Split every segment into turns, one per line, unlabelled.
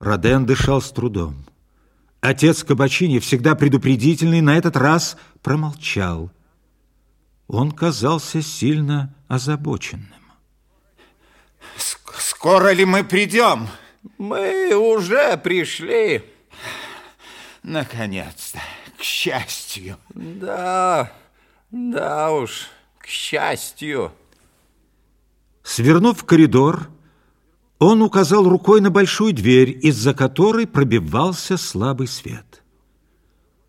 Роден дышал с трудом. Отец Кабачини, всегда предупредительный, на этот раз промолчал. Он казался сильно озабоченным.
Скоро ли мы придем?
Мы уже пришли.
Наконец-то, к счастью.
Да, да уж, к счастью.
Свернув в коридор, он указал рукой на большую дверь, из-за которой пробивался слабый свет.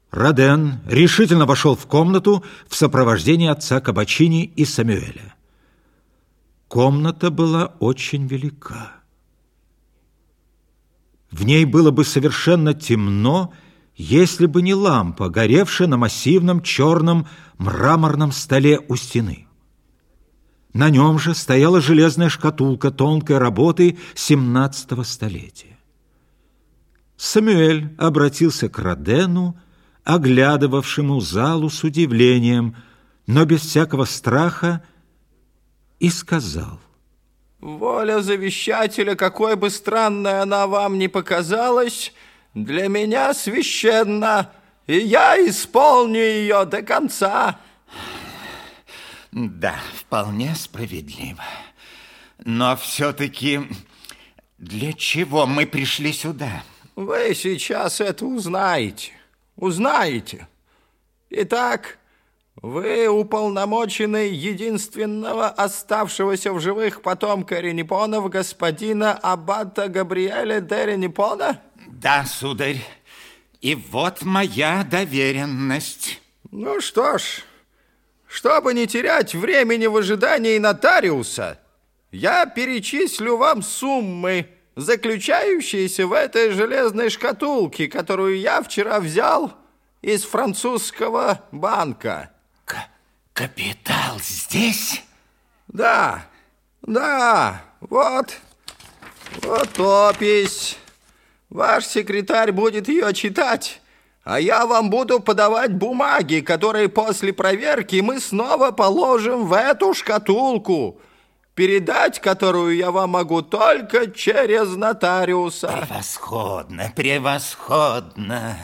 Роден решительно вошел в комнату в сопровождении отца Кабачини и Самюэля. Комната была очень велика. В ней было бы совершенно темно, если бы не лампа, горевшая на массивном черном мраморном столе у стены. На нем же стояла железная шкатулка тонкой работы XVII столетия. Самюэль обратился к Родену, оглядывавшему залу с удивлением, но без всякого страха, и сказал.
«Воля завещателя, какой бы странной она вам ни показалась, для меня священна, и я исполню ее до конца».
Да, вполне справедливо. Но все-таки для чего мы пришли сюда?
Вы сейчас это узнаете. Узнаете. Итак, вы уполномочены единственного оставшегося в живых потомка Ренепонов господина Аббата Габриэля де Ренепона?
Да, сударь. И вот моя доверенность.
Ну что ж, чтобы не терять времени в ожидании нотариуса, я перечислю вам суммы, заключающиеся в этой железной шкатулке, которую я вчера взял из французского банка.
К капитал здесь?
Да, да, вот, вот опись. Ваш секретарь будет ее читать, а я вам буду подавать бумаги, которые после проверки мы снова положим в эту шкатулку, передать которую я вам могу только через нотариуса.
Превосходно, превосходно.